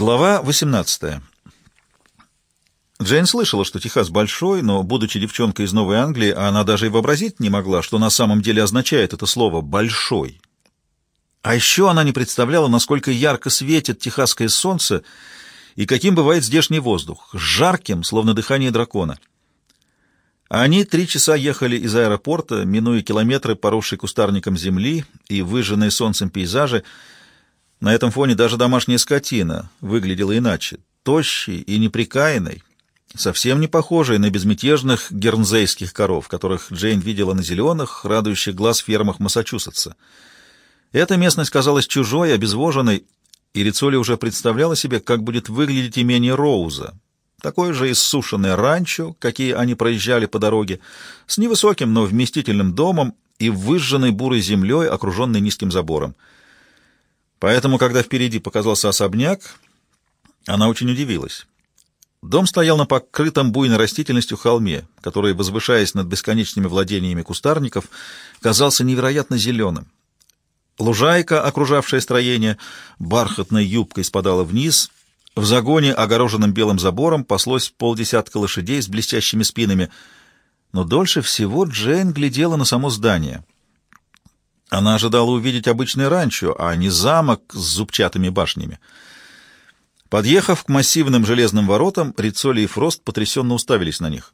Глава 18. Джейн слышала, что Техас большой, но, будучи девчонкой из Новой Англии, она даже и вообразить не могла, что на самом деле означает это слово «большой». А еще она не представляла, насколько ярко светит техасское солнце и каким бывает здешний воздух, жарким, словно дыхание дракона. Они три часа ехали из аэропорта, минуя километры, поросшей кустарником земли и выжженные солнцем пейзажи, на этом фоне даже домашняя скотина выглядела иначе, тощей и неприкаянной, совсем не похожей на безмятежных гернзейских коров, которых Джейн видела на зеленых, радующих глаз фермах Массачусетса. Эта местность казалась чужой, обезвоженной, и Рицоли уже представляла себе, как будет выглядеть имение Роуза, такое же иссушенное ранчо, какие они проезжали по дороге, с невысоким, но вместительным домом и выжженной бурой землей, окруженной низким забором. Поэтому, когда впереди показался особняк, она очень удивилась. Дом стоял на покрытом буйной растительностью холме, который, возвышаясь над бесконечными владениями кустарников, казался невероятно зеленым. Лужайка, окружавшая строение, бархатной юбкой спадала вниз. В загоне, огороженном белым забором, паслось полдесятка лошадей с блестящими спинами. Но дольше всего Джейн глядела на само здание — она ожидала увидеть обычный ранчо, а не замок с зубчатыми башнями. Подъехав к массивным железным воротам, Рицоли и Фрост потрясенно уставились на них.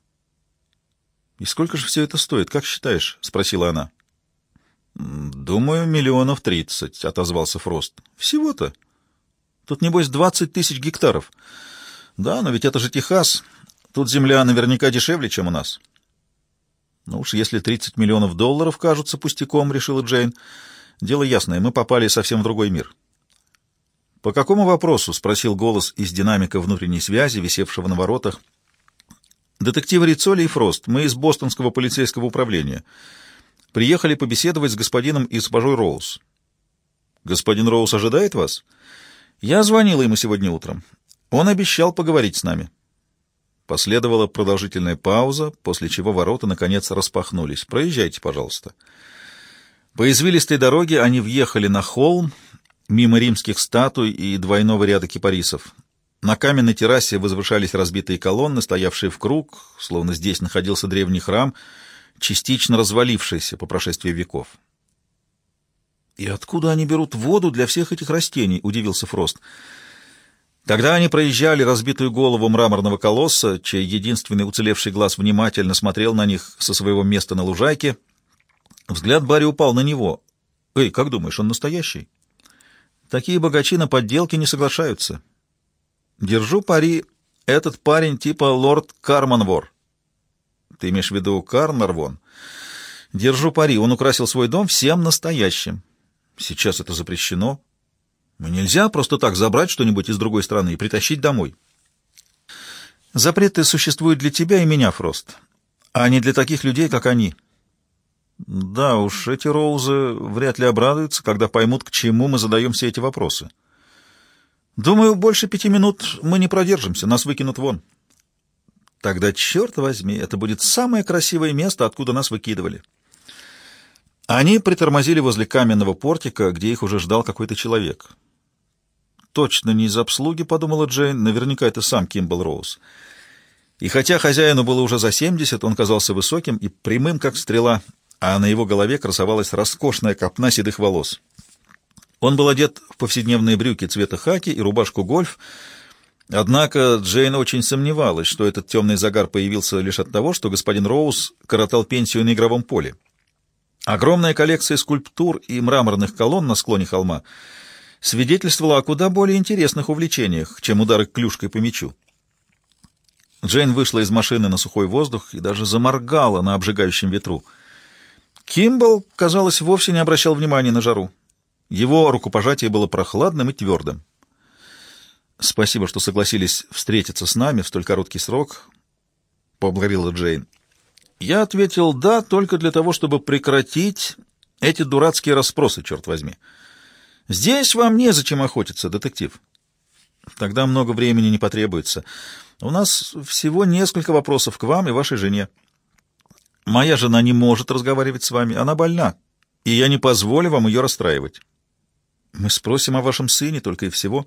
«И сколько же все это стоит, как считаешь?» — спросила она. «Думаю, миллионов тридцать», — отозвался Фрост. «Всего-то? Тут, небось, двадцать тысяч гектаров. Да, но ведь это же Техас. Тут земля наверняка дешевле, чем у нас». Ну уж если 30 миллионов долларов кажутся пустяком, решила Джейн. Дело ясное, мы попали совсем в другой мир. «По какому вопросу?» — спросил голос из динамика внутренней связи, висевшего на воротах. «Детективы Рицоли и Фрост. Мы из Бостонского полицейского управления. Приехали побеседовать с господином и госпожой Роуз». «Господин Роуз ожидает вас?» «Я звонила ему сегодня утром. Он обещал поговорить с нами». Последовала продолжительная пауза, после чего ворота, наконец, распахнулись. «Проезжайте, пожалуйста». По извилистой дороге они въехали на холм, мимо римских статуй и двойного ряда кипарисов. На каменной террасе возвышались разбитые колонны, стоявшие в круг, словно здесь находился древний храм, частично развалившийся по прошествии веков. «И откуда они берут воду для всех этих растений?» — удивился Фрост. «Фрост». Когда они проезжали разбитую голову мраморного колосса, чей единственный уцелевший глаз внимательно смотрел на них со своего места на лужайке, взгляд Барри упал на него. «Эй, как думаешь, он настоящий?» «Такие богачи на подделки не соглашаются». «Держу пари, этот парень типа лорд Карманвор». «Ты имеешь в виду Карнарвон?» «Держу пари, он украсил свой дом всем настоящим». «Сейчас это запрещено». Но нельзя просто так забрать что-нибудь из другой страны и притащить домой. Запреты существуют для тебя и меня, Фрост, а не для таких людей, как они. Да уж, эти Роузы вряд ли обрадуются, когда поймут, к чему мы задаем все эти вопросы. Думаю, больше пяти минут мы не продержимся, нас выкинут вон. Тогда, черт возьми, это будет самое красивое место, откуда нас выкидывали. Они притормозили возле каменного портика, где их уже ждал какой-то человек точно не из обслуги, подумала Джейн, наверняка это сам Кимбл Роуз. И хотя хозяину было уже за 70, он казался высоким и прямым, как стрела, а на его голове красовалась роскошная копна седых волос. Он был одет в повседневные брюки цвета хаки и рубашку гольф, однако Джейн очень сомневалась, что этот темный загар появился лишь от того, что господин Роуз коротал пенсию на игровом поле. Огромная коллекция скульптур и мраморных колонн на склоне холма — свидетельствовало о куда более интересных увлечениях, чем удары клюшкой по мячу. Джейн вышла из машины на сухой воздух и даже заморгала на обжигающем ветру. Кимбл, казалось, вовсе не обращал внимания на жару. Его рукопожатие было прохладным и твердым. «Спасибо, что согласились встретиться с нами в столь короткий срок», — поблагодарила Джейн. Я ответил «да» только для того, чтобы прекратить эти дурацкие расспросы, черт возьми. Здесь вам незачем охотиться, детектив. Тогда много времени не потребуется. У нас всего несколько вопросов к вам и вашей жене. Моя жена не может разговаривать с вами, она больна, и я не позволю вам ее расстраивать. Мы спросим о вашем сыне только и всего.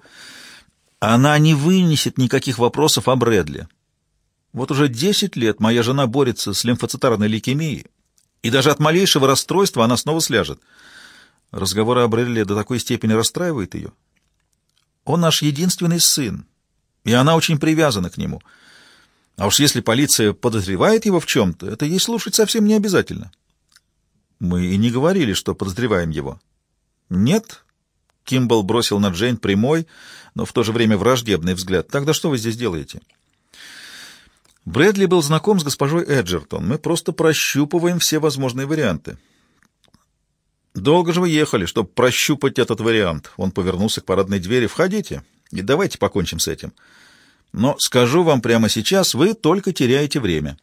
Она не вынесет никаких вопросов о Брэдли. Вот уже 10 лет моя жена борется с лимфоцитарной лейкемией, и даже от малейшего расстройства она снова сляжет. Разговоры о Брэдли до такой степени расстраивают ее. Он наш единственный сын, и она очень привязана к нему. А уж если полиция подозревает его в чем-то, это ей слушать совсем не обязательно. Мы и не говорили, что подозреваем его. Нет, Кимбл бросил на Джейн прямой, но в то же время враждебный взгляд. Тогда что вы здесь делаете? Брэдли был знаком с госпожой Эджертон. Мы просто прощупываем все возможные варианты. Долго же вы ехали, чтобы прощупать этот вариант. Он повернулся к парадной двери. Входите и давайте покончим с этим. Но скажу вам прямо сейчас, вы только теряете время.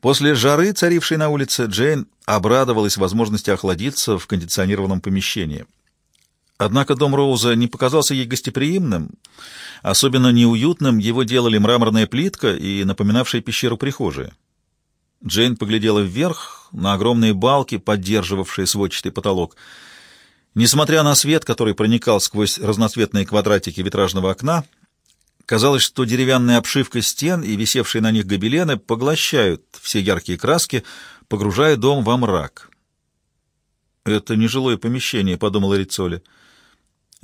После жары, царившей на улице, Джейн обрадовалась возможности охладиться в кондиционированном помещении. Однако дом Роуза не показался ей гостеприимным, особенно неуютным его делали мраморная плитка и напоминавшая пещеру прихожая. Джейн поглядела вверх на огромные балки, поддерживавшие сводчатый потолок. Несмотря на свет, который проникал сквозь разноцветные квадратики витражного окна, казалось, что деревянная обшивка стен и висевшие на них гобелены поглощают все яркие краски, погружая дом во мрак. «Это нежилое помещение», — подумала Рицоли.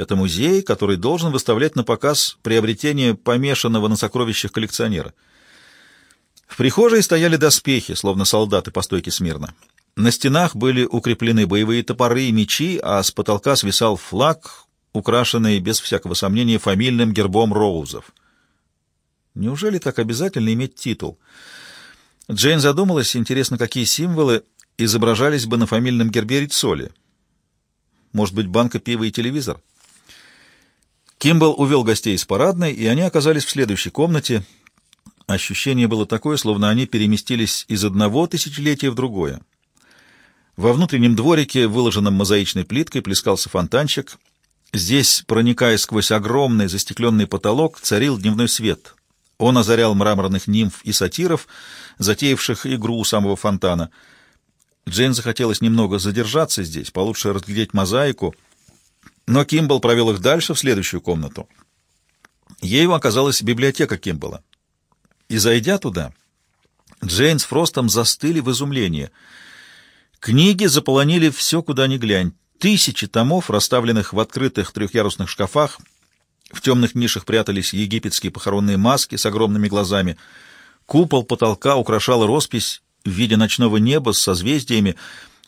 Это музей, который должен выставлять на показ приобретение помешанного на сокровищах коллекционера. В прихожей стояли доспехи, словно солдаты по стойке смирно. На стенах были укреплены боевые топоры и мечи, а с потолка свисал флаг, украшенный, без всякого сомнения, фамильным гербом Роузов. Неужели так обязательно иметь титул? Джейн задумалась, интересно, какие символы изображались бы на фамильном гербе Рицоли. Может быть, банка пива и телевизор? Кимбл увел гостей из парадной, и они оказались в следующей комнате. Ощущение было такое, словно они переместились из одного тысячелетия в другое. Во внутреннем дворике, выложенном мозаичной плиткой, плескался фонтанчик. Здесь, проникая сквозь огромный застекленный потолок, царил дневной свет. Он озарял мраморных нимф и сатиров, затеявших игру у самого фонтана. Джейн захотелось немного задержаться здесь, получше разглядеть мозаику — но Кимбл провел их дальше, в следующую комнату. Ею оказалась библиотека Кимбла. И, зайдя туда, Джейн с Фростом застыли в изумлении. Книги заполонили все, куда ни глянь. Тысячи томов, расставленных в открытых трехъярусных шкафах. В темных нишах прятались египетские похоронные маски с огромными глазами. Купол потолка украшала роспись в виде ночного неба с созвездиями,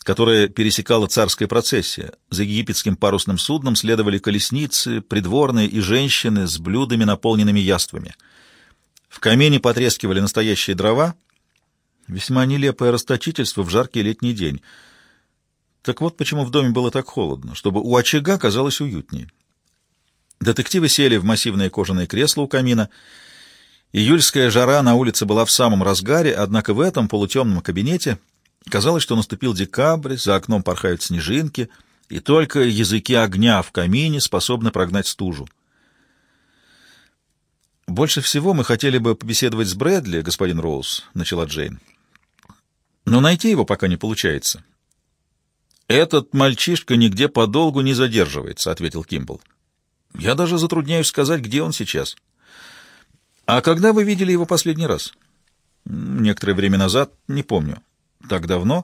которое пересекала царская процессия. За египетским парусным судном следовали колесницы, придворные и женщины с блюдами, наполненными яствами. В камине потрескивали настоящие дрова. Весьма нелепое расточительство в жаркий летний день. Так вот почему в доме было так холодно, чтобы у очага казалось уютнее. Детективы сели в массивное кожаное кресло у камина. Июльская жара на улице была в самом разгаре, однако в этом полутемном кабинете Казалось, что наступил декабрь, за окном порхают снежинки, и только языки огня в камине способны прогнать стужу. «Больше всего мы хотели бы побеседовать с Брэдли, господин Роуз», — начала Джейн. «Но найти его пока не получается». «Этот мальчишка нигде подолгу не задерживается», — ответил Кимбл. «Я даже затрудняюсь сказать, где он сейчас». «А когда вы видели его последний раз?» «Некоторое время назад, не помню» так давно,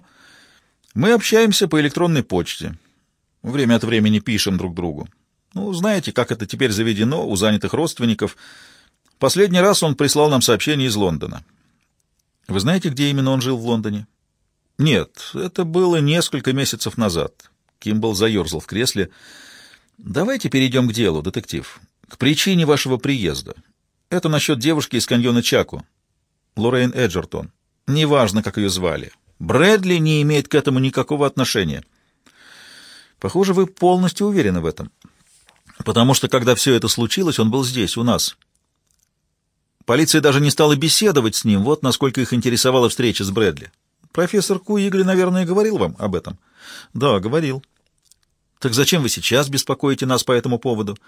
мы общаемся по электронной почте. Время от времени пишем друг другу. Ну, знаете, как это теперь заведено у занятых родственников. Последний раз он прислал нам сообщение из Лондона. Вы знаете, где именно он жил в Лондоне? Нет, это было несколько месяцев назад. Кимбл заерзал в кресле. Давайте перейдем к делу, детектив. К причине вашего приезда. Это насчет девушки из каньона Чаку. Лоррейн Эджертон. Неважно, как ее звали. Брэдли не имеет к этому никакого отношения. Похоже, вы полностью уверены в этом. Потому что, когда все это случилось, он был здесь, у нас. Полиция даже не стала беседовать с ним, вот насколько их интересовала встреча с Брэдли. Профессор Куигли, наверное, говорил вам об этом? Да, говорил. Так зачем вы сейчас беспокоите нас по этому поводу?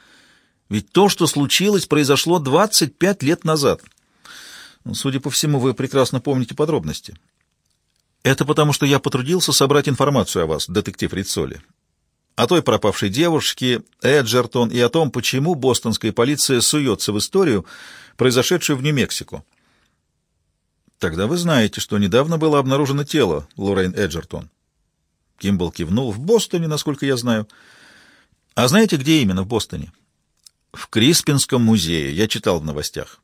Ведь то, что случилось, произошло 25 лет назад. Судя по всему, вы прекрасно помните подробности. Это потому, что я потрудился собрать информацию о вас, детектив Рицоли. о той пропавшей девушке, Эджертон, и о том, почему бостонская полиция суется в историю, произошедшую в Нью-Мексико. Тогда вы знаете, что недавно было обнаружено тело Лоррейн Эджертон. Кимбл кивнул. В Бостоне, насколько я знаю. А знаете, где именно в Бостоне? В Криспинском музее. Я читал в новостях.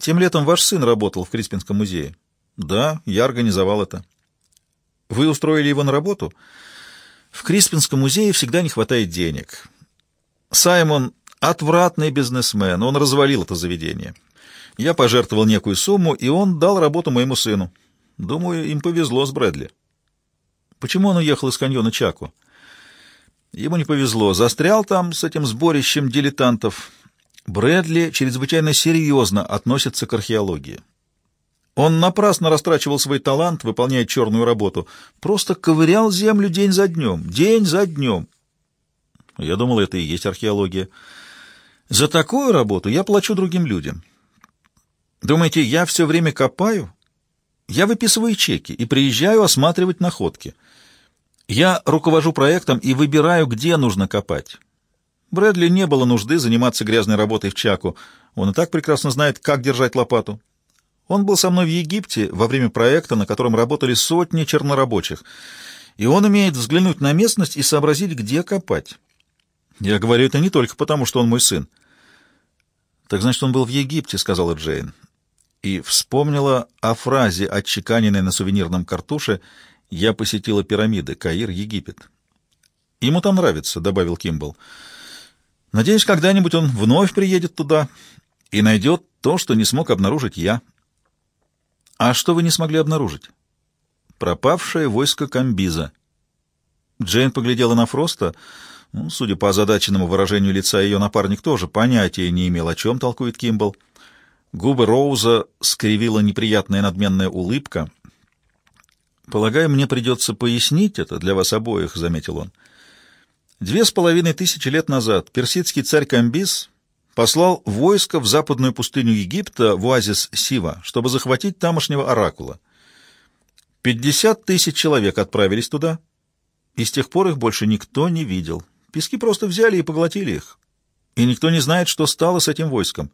Тем летом ваш сын работал в Криспинском музее. Да, я организовал это. Вы устроили его на работу? — в Криспинском музее всегда не хватает денег. Саймон — отвратный бизнесмен, он развалил это заведение. Я пожертвовал некую сумму, и он дал работу моему сыну. Думаю, им повезло с Брэдли. Почему он уехал из каньона Чаку? Ему не повезло. Застрял там с этим сборищем дилетантов. Брэдли чрезвычайно серьезно относится к археологии. Он напрасно растрачивал свой талант, выполняя черную работу. Просто ковырял землю день за днем, день за днем. Я думал, это и есть археология. За такую работу я плачу другим людям. Думаете, я все время копаю? Я выписываю чеки и приезжаю осматривать находки. Я руковожу проектом и выбираю, где нужно копать. Брэдли не было нужды заниматься грязной работой в Чаку. Он и так прекрасно знает, как держать лопату. Он был со мной в Египте во время проекта, на котором работали сотни чернорабочих, и он умеет взглянуть на местность и сообразить, где копать. Я говорю это не только потому, что он мой сын. «Так значит, он был в Египте», — сказала Джейн. И вспомнила о фразе, отчеканенной на сувенирном картуше «Я посетила пирамиды, Каир, Египет». «Ему там нравится», — добавил Кимбл. «Надеюсь, когда-нибудь он вновь приедет туда и найдет то, что не смог обнаружить я». «А что вы не смогли обнаружить?» «Пропавшее войско Камбиза». Джейн поглядела на Фроста. Ну, судя по озадаченному выражению лица, ее напарник тоже понятия не имел, о чем толкует Кимбл. Губы Роуза скривила неприятная надменная улыбка. «Полагаю, мне придется пояснить это для вас обоих», — заметил он. «Две с половиной тысячи лет назад персидский царь Камбиз послал войско в западную пустыню Египта, в оазис Сива, чтобы захватить тамошнего оракула. Пятьдесят тысяч человек отправились туда, и с тех пор их больше никто не видел. Пески просто взяли и поглотили их. И никто не знает, что стало с этим войском.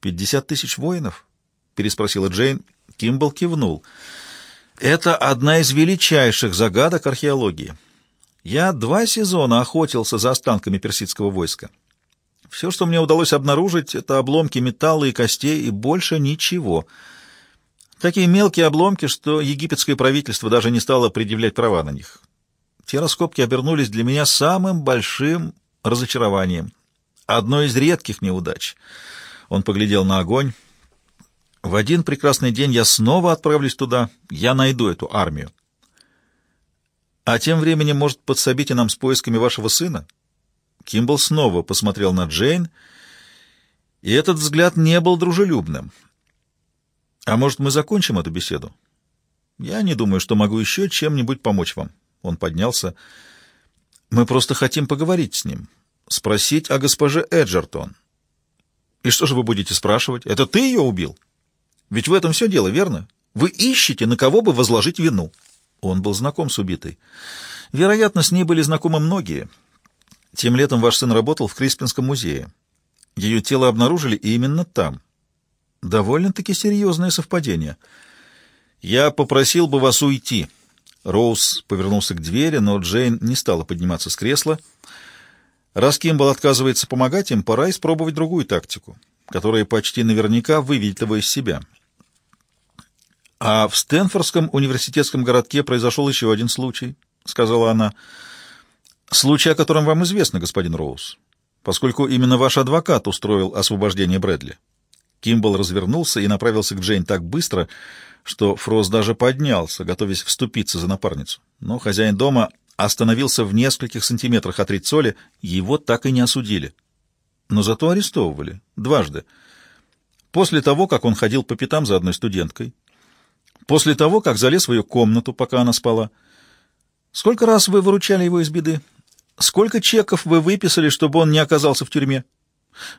«Пятьдесят тысяч воинов?» — переспросила Джейн. Кимбл кивнул. «Это одна из величайших загадок археологии. Я два сезона охотился за останками персидского войска. Все, что мне удалось обнаружить, это обломки металла и костей, и больше ничего. Такие мелкие обломки, что египетское правительство даже не стало предъявлять права на них. Те раскопки обернулись для меня самым большим разочарованием. Одной из редких неудач. Он поглядел на огонь. В один прекрасный день я снова отправлюсь туда. Я найду эту армию. А тем временем, может, подсобите нам с поисками вашего сына? Кимбл снова посмотрел на Джейн, и этот взгляд не был дружелюбным. «А может, мы закончим эту беседу?» «Я не думаю, что могу еще чем-нибудь помочь вам». Он поднялся. «Мы просто хотим поговорить с ним, спросить о госпоже Эджертон». «И что же вы будете спрашивать? Это ты ее убил? Ведь в этом все дело, верно? Вы ищете, на кого бы возложить вину». Он был знаком с убитой. Вероятно, с ней были знакомы многие. Тем летом ваш сын работал в Криспинском музее. Ее тело обнаружили именно там. Довольно-таки серьезное совпадение. Я попросил бы вас уйти. Роуз повернулся к двери, но Джейн не стала подниматься с кресла. Раз Кимбл отказывается помогать им, пора испробовать другую тактику, которая почти наверняка выведет его из себя. «А в Стэнфордском университетском городке произошел еще один случай», — сказала она. Случай, о котором вам известно, господин Роуз, поскольку именно ваш адвокат устроил освобождение Брэдли. Кимбл развернулся и направился к Джейн так быстро, что Фрост даже поднялся, готовясь вступиться за напарницу. Но хозяин дома остановился в нескольких сантиметрах от Рицоли, его так и не осудили. Но зато арестовывали. Дважды. После того, как он ходил по пятам за одной студенткой. После того, как залез в ее комнату, пока она спала. Сколько раз вы выручали его из беды? Сколько чеков вы выписали, чтобы он не оказался в тюрьме?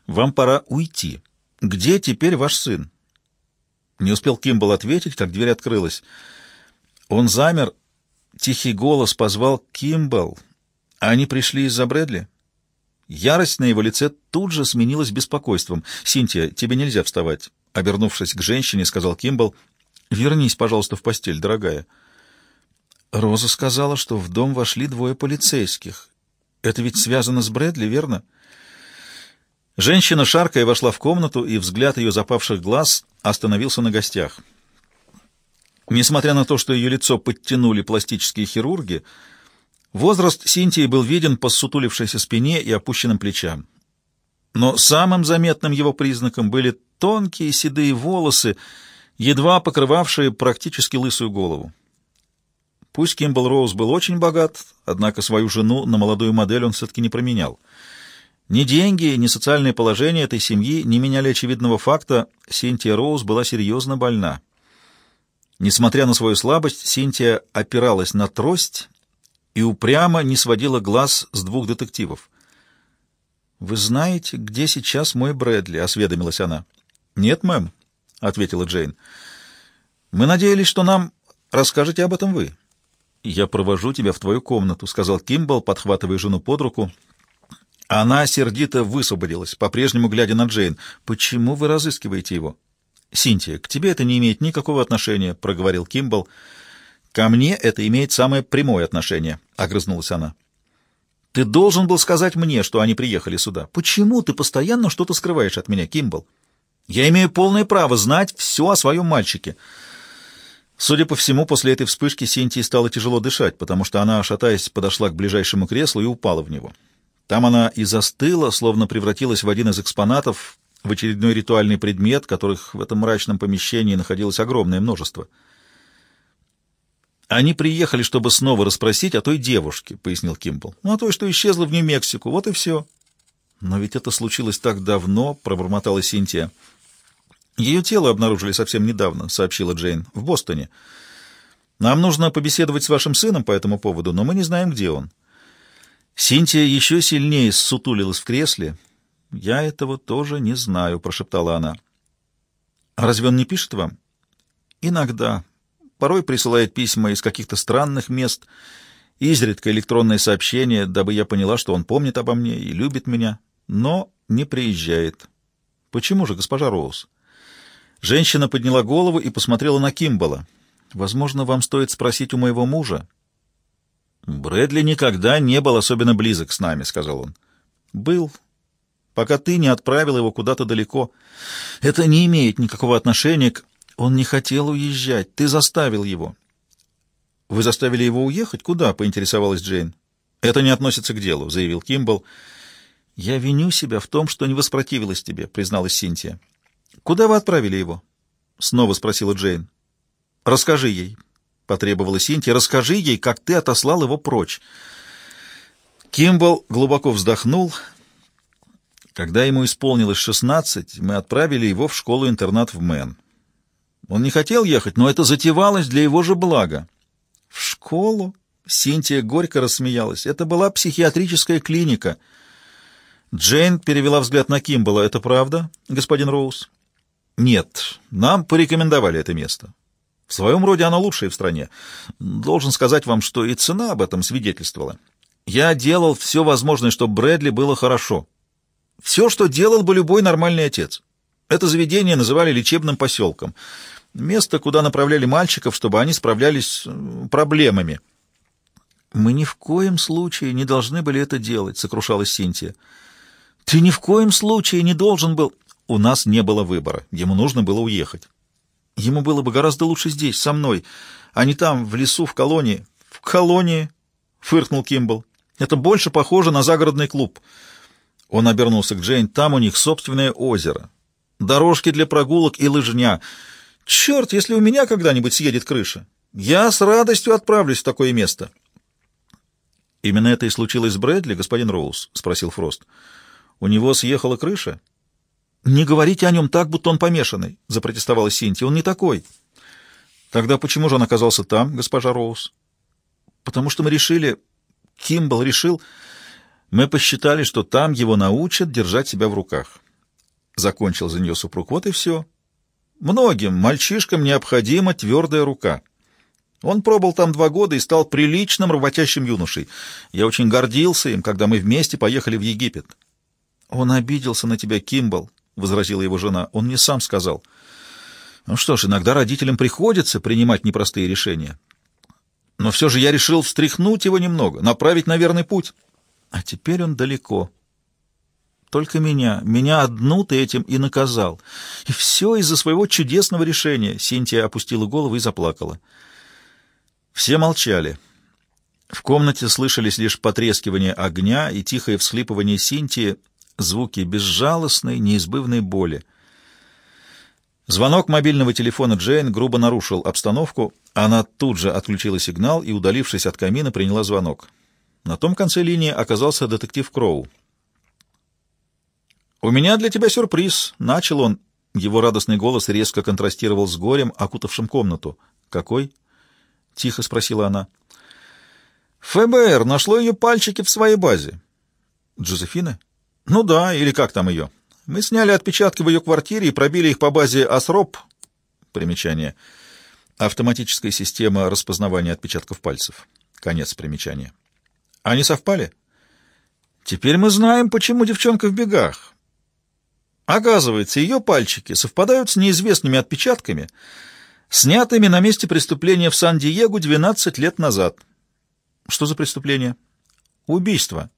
Вам пора уйти. Где теперь ваш сын? Не успел Кимбл ответить, как дверь открылась. Он замер. Тихий голос позвал Кимбл. Они пришли из-за Брэдли? Ярость на его лице тут же сменилась беспокойством. «Синтия, тебе нельзя вставать», — обернувшись к женщине, сказал Кимбл. «Вернись, пожалуйста, в постель, дорогая». Роза сказала, что в дом вошли двое полицейских. Это ведь связано с Брэдли, верно? Женщина, шаркая, вошла в комнату, и взгляд ее запавших глаз остановился на гостях. Несмотря на то, что ее лицо подтянули пластические хирурги, возраст Синтии был виден по сутулившейся спине и опущенным плечам. Но самым заметным его признаком были тонкие седые волосы, едва покрывавшие практически лысую голову. Пусть Кимбл Роуз был очень богат, однако свою жену на молодую модель он все-таки не променял. Ни деньги, ни социальное положение этой семьи не меняли очевидного факта, Синтия Роуз была серьезно больна. Несмотря на свою слабость, Синтия опиралась на трость и упрямо не сводила глаз с двух детективов. «Вы знаете, где сейчас мой Брэдли?» — осведомилась она. «Нет, мэм», — ответила Джейн. «Мы надеялись, что нам расскажете об этом вы». «Я провожу тебя в твою комнату», — сказал Кимбл, подхватывая жену под руку. Она сердито высвободилась, по-прежнему глядя на Джейн. «Почему вы разыскиваете его?» «Синтия, к тебе это не имеет никакого отношения», — проговорил Кимбл. «Ко мне это имеет самое прямое отношение», — огрызнулась она. «Ты должен был сказать мне, что они приехали сюда. Почему ты постоянно что-то скрываешь от меня, Кимбл? Я имею полное право знать все о своем мальчике». Судя по всему, после этой вспышки Синтии стало тяжело дышать, потому что она, шатаясь, подошла к ближайшему креслу и упала в него. Там она и застыла, словно превратилась в один из экспонатов, в очередной ритуальный предмет, которых в этом мрачном помещении находилось огромное множество. «Они приехали, чтобы снова расспросить о той девушке», — пояснил Кимбл. «Ну, о той, что исчезла в Нью-Мексико. Вот и все». «Но ведь это случилось так давно», — пробормотала Синтия. «Ее тело обнаружили совсем недавно», — сообщила Джейн, — «в Бостоне. Нам нужно побеседовать с вашим сыном по этому поводу, но мы не знаем, где он». Синтия еще сильнее ссутулилась в кресле, «Я этого тоже не знаю», — прошептала она. «А разве он не пишет вам?» «Иногда. Порой присылает письма из каких-то странных мест, изредка электронные сообщения, дабы я поняла, что он помнит обо мне и любит меня, но не приезжает». «Почему же, госпожа Роуз?» Женщина подняла голову и посмотрела на Кимбала. «Возможно, вам стоит спросить у моего мужа». «Брэдли никогда не был особенно близок с нами», — сказал он. «Был, пока ты не отправил его куда-то далеко. Это не имеет никакого отношения к... Он не хотел уезжать, ты заставил его. Вы заставили его уехать? Куда? — поинтересовалась Джейн. Это не относится к делу, — заявил Кимбл. Я виню себя в том, что не воспротивилась тебе, — призналась Синтия. Куда вы отправили его? — снова спросила Джейн. Расскажи ей, — потребовала Синтия. Расскажи ей, как ты отослал его прочь. Кимбл глубоко вздохнул — когда ему исполнилось шестнадцать, мы отправили его в школу-интернат в Мэн. Он не хотел ехать, но это затевалось для его же блага. В школу? Синтия горько рассмеялась. Это была психиатрическая клиника. Джейн перевела взгляд на Кимбала. Это правда, господин Роуз? Нет, нам порекомендовали это место. В своем роде оно лучшее в стране. Должен сказать вам, что и цена об этом свидетельствовала. Я делал все возможное, чтобы Брэдли было хорошо. Все, что делал бы любой нормальный отец. Это заведение называли лечебным поселком. Место, куда направляли мальчиков, чтобы они справлялись э, проблемами. «Мы ни в коем случае не должны были это делать», — сокрушалась Синтия. «Ты ни в коем случае не должен был...» У нас не было выбора. Ему нужно было уехать. Ему было бы гораздо лучше здесь, со мной, а не там, в лесу, в колонии. «В колонии?» — фыркнул Кимбл. «Это больше похоже на загородный клуб». Он обернулся к Джейн. Там у них собственное озеро. Дорожки для прогулок и лыжня. Черт, если у меня когда-нибудь съедет крыша. Я с радостью отправлюсь в такое место. Именно это и случилось с Брэдли, господин Роуз, спросил Фрост. У него съехала крыша? Не говорите о нем так, будто он помешанный, запротестовала Синти. Он не такой. Тогда почему же он оказался там, госпожа Роуз? Потому что мы решили, Кимбл решил, мы посчитали, что там его научат держать себя в руках. Закончил за нее супруг. Вот и все. Многим мальчишкам необходима твердая рука. Он пробыл там два года и стал приличным работящим юношей. Я очень гордился им, когда мы вместе поехали в Египет. Он обиделся на тебя, Кимбл, — возразила его жена. Он мне сам сказал. Ну что ж, иногда родителям приходится принимать непростые решения. Но все же я решил встряхнуть его немного, направить на верный путь. А теперь он далеко. Только меня, меня одну ты этим и наказал. И все из-за своего чудесного решения. Синтия опустила голову и заплакала. Все молчали. В комнате слышались лишь потрескивание огня и тихое всхлипывание Синтии, звуки безжалостной, неизбывной боли. Звонок мобильного телефона Джейн грубо нарушил обстановку. Она тут же отключила сигнал и, удалившись от камина, приняла звонок. На том конце линии оказался детектив Кроу. «У меня для тебя сюрприз», — начал он. Его радостный голос резко контрастировал с горем, окутавшим комнату. «Какой?» — тихо спросила она. «ФБР нашло ее пальчики в своей базе». «Джозефина?» «Ну да, или как там ее?» «Мы сняли отпечатки в ее квартире и пробили их по базе АСРОП». Примечание. Автоматическая система распознавания отпечатков пальцев. Конец примечания. «Они совпали?» «Теперь мы знаем, почему девчонка в бегах». Оказывается, ее пальчики совпадают с неизвестными отпечатками, снятыми на месте преступления в Сан-Диего 12 лет назад. Что за преступление? Убийство.